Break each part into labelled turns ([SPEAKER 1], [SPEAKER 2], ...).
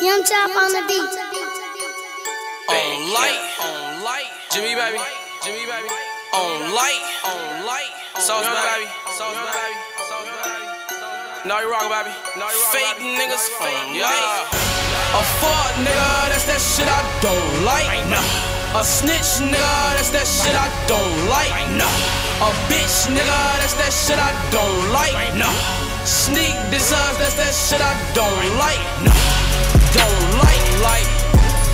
[SPEAKER 1] Young Chop on the beat.
[SPEAKER 2] On light, on light, Jimmy baby, Jimmy baby. On light, on light, sauce baby, sauce baby, sauce baby. No, you rock, baby. No, you rock, Fake niggas, fake, yeah. A fuck nigga, that's that shit I don't like. Nah. A snitch nigga, that's that shit I don't like. A bitch nigga, that's that shit I don't like. Nah. Sneak designs, that's that shit I don't like. Nah. Don't like, like,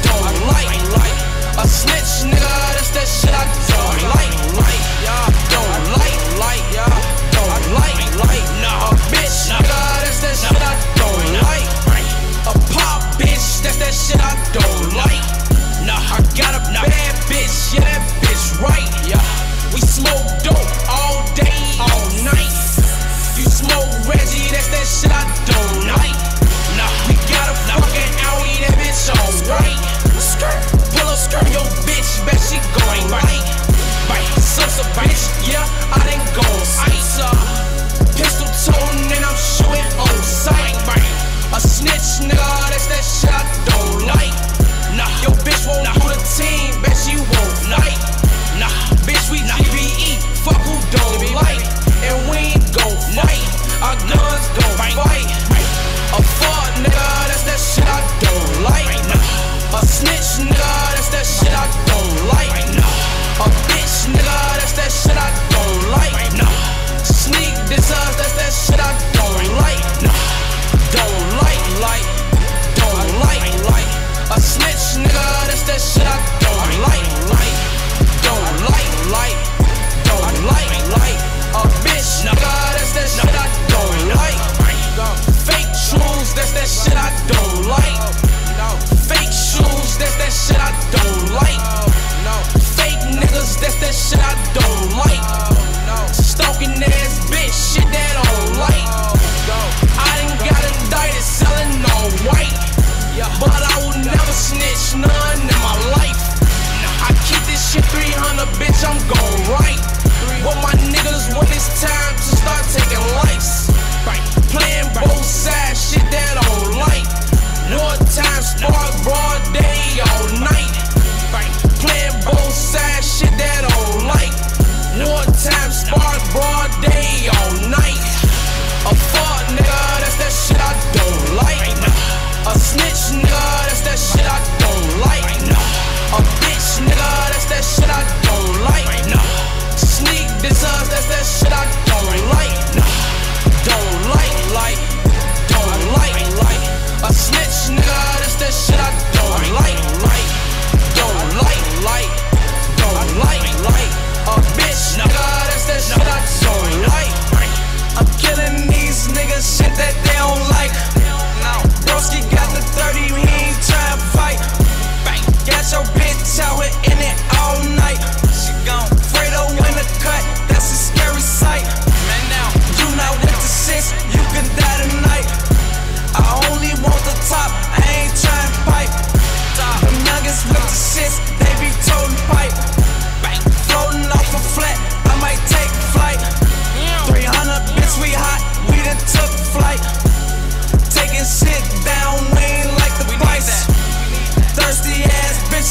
[SPEAKER 2] don't like, like. A snitch nigga, that's that shit I don't like, like. Yeah, don't like, like, yeah, don't like, like. Nah, a bitch nigga, that's that shit I don't like. A pop bitch, that's that shit I don't like. Nah, I got a bad bitch, yeah, that bitch right. Yeah, we smoke dope all day, all night. You smoke Reggie, that's that shit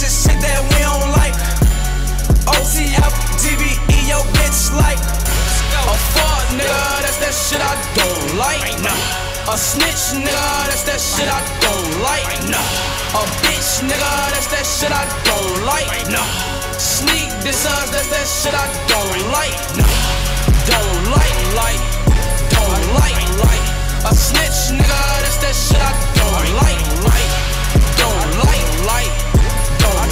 [SPEAKER 2] bitches, shit that we don't like. OTF, TBE, yo bitch like. A fuck nigga, that's that shit I don't like. A snitch nigga, that's that shit I don't like. A bitch nigga, that's that shit I don't like. Sneak designs, that's that shit I don't like. Don't like, like, don't like, like. A snitch nigga, that's that shit I don't like, like. Don't like, like,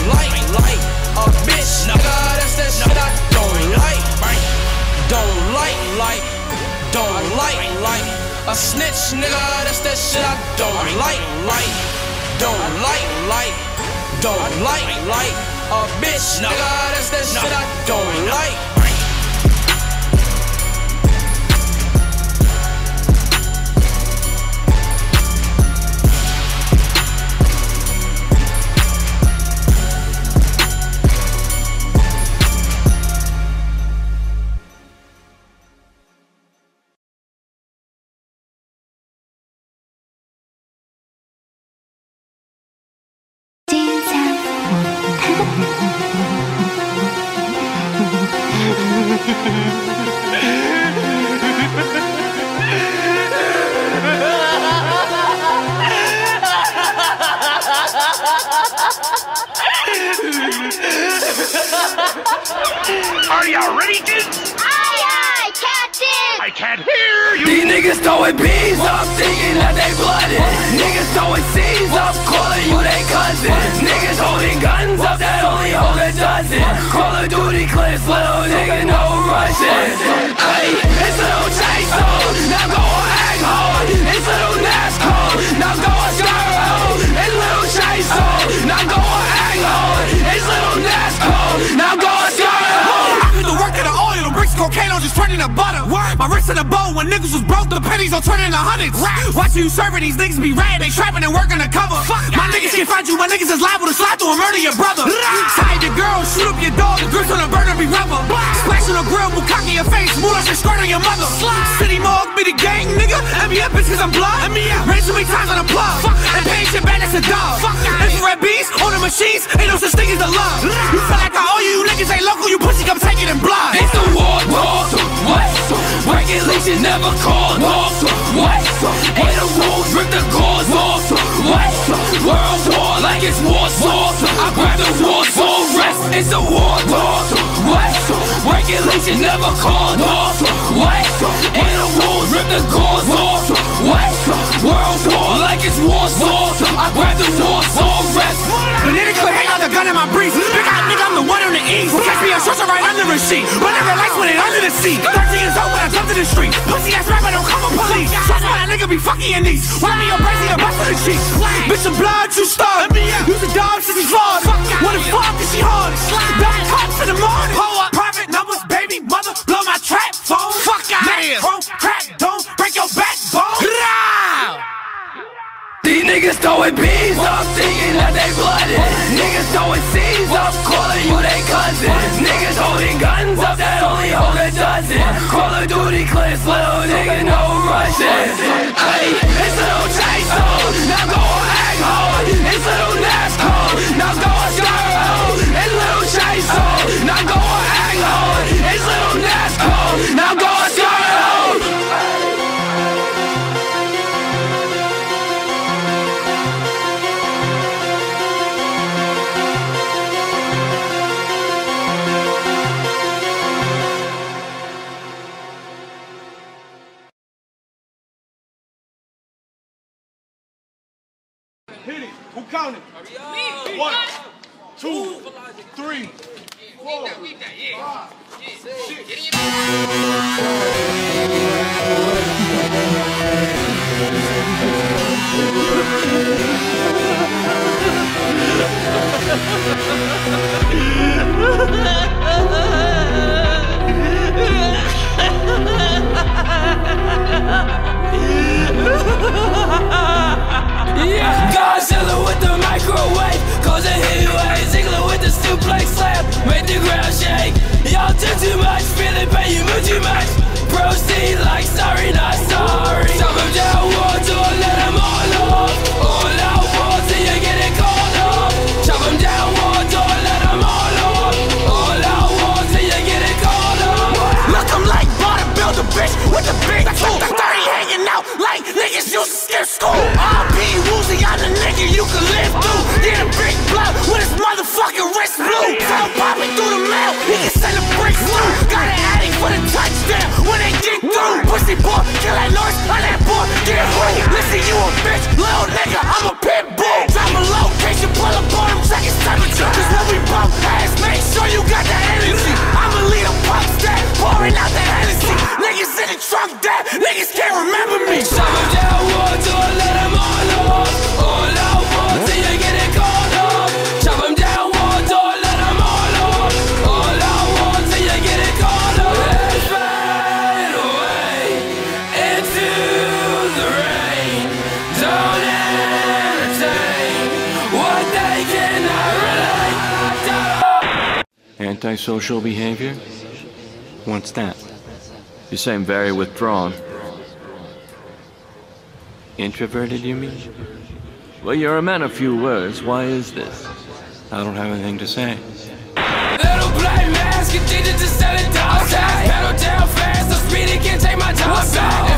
[SPEAKER 2] like, like. A bitch nigga, that's that shit I don't like. Don't like, like, don't like, like. A snitch nigga, that's that shit I don't like, like. Don't like, like, don't like, like. A bitch nigga, that's that shit I don't like.
[SPEAKER 3] Are y'all ready, dudes?
[SPEAKER 1] Aye, aye, Captain!
[SPEAKER 3] I can't hear you.
[SPEAKER 4] These niggas throwing bees up, thinking that they blooded. Niggas throwing seeds up, calling you they cousin. Niggas holding guns up, that a dozen. Call of Duty clips, little nigga, no rushing. Hey, it's little chase zone, now go on egg hole. It's little NASCAR, now go on Scarro. It's little chase zone, now go on egg hole. It's little NASCAR, now go on.
[SPEAKER 5] I put the work of the oil, the bricks cocaine, I'm just turning to butter. My wrist in the bow, when niggas was broke, the pennies don't turn into hundreds. Watching you serving these niggas be red, they trapping and working the cover. My niggas can't find you, my niggas is liable to slide through and murder your brother. Side on the burner be rubber. Splash on the grill, bukkake in your face, move like skirt on your mother. Slide. City Morgue be the gang, nigga. MBF bitch, cause I'm blood. Raised too many times on the plug. Fuck. And paying shit back, that's a dog. Infrared beats, on the machines, ain't no such thing as the love. You feel like I owe you, you niggas ain't local, you pussy, come take it in blood.
[SPEAKER 4] It's the war talk. What? Regulation never called off. What? Ain't the rules, rip the cause off. What? World war like it's war sauce. I grab the war rest. It's the war talk. What? Regulation never called off. What? Rules, rip the cause off. What? World war like it's war sauce. I grab the war soul rest.
[SPEAKER 5] Could hang out the gun in my brief. Big eyed nigga, I'm the one on the east. Catch me on shorts right under the sheet. But never likes when it under the seat. 13 years old when I jumped in the street. Pussy ass rapper don't come with police. Trust my nigga be fucking your niece. Why me your brazy a bust for the cheek? Bitch, some blood, you starved. Use a dog since he's flawed. What the fuck is she hard? Back cops in the morning. Hold up. Private numbers, baby mother. Blow my trap phone. Fuck out here. Crack, don't break your backbone.
[SPEAKER 4] These niggas throwing bees up, thinking that they blooded. Niggas throwing seeds up, calling you they cousin. Niggas holding guns up, that only hold a dozen. Call of Duty clips, little nigga, no rushing. Hey, it's little chase now go on egg hole. It's little NASCAR, now go on Scarro. It's little chase now go on egg hole. It's little NASCAR,
[SPEAKER 5] kill that noise, on that boy, get through. Listen, you a bitch, little nigga, I'm a pit bull. Drop a location, pull up on him, check his temperature. Cause when we bump ass, make sure you got the energy. I'ma lead a pump stack, pouring
[SPEAKER 6] antisocial behavior? What's that? You say I'm very withdrawn. Introverted, you mean? Well, you're a man of few words. Why is this? I don't have anything to say.
[SPEAKER 4] Little black mask addicted to selling
[SPEAKER 7] dogs. Pedal down fast, the can't
[SPEAKER 8] take my time.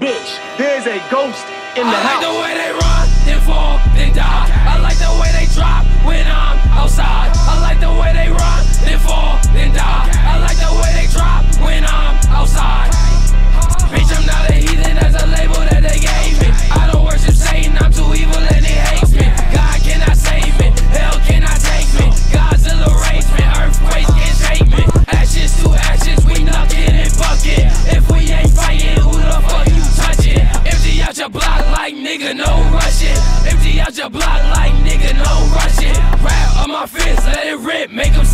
[SPEAKER 9] bitch, there's a ghost in the
[SPEAKER 4] I
[SPEAKER 9] house.
[SPEAKER 4] I like the way they run, then fall, then die. I like the way they drop when I'm outside. I like the way they run, then fall, then die. I like the way they drop when I'm outside. Bitch, I'm not a heathen as a label. it, make them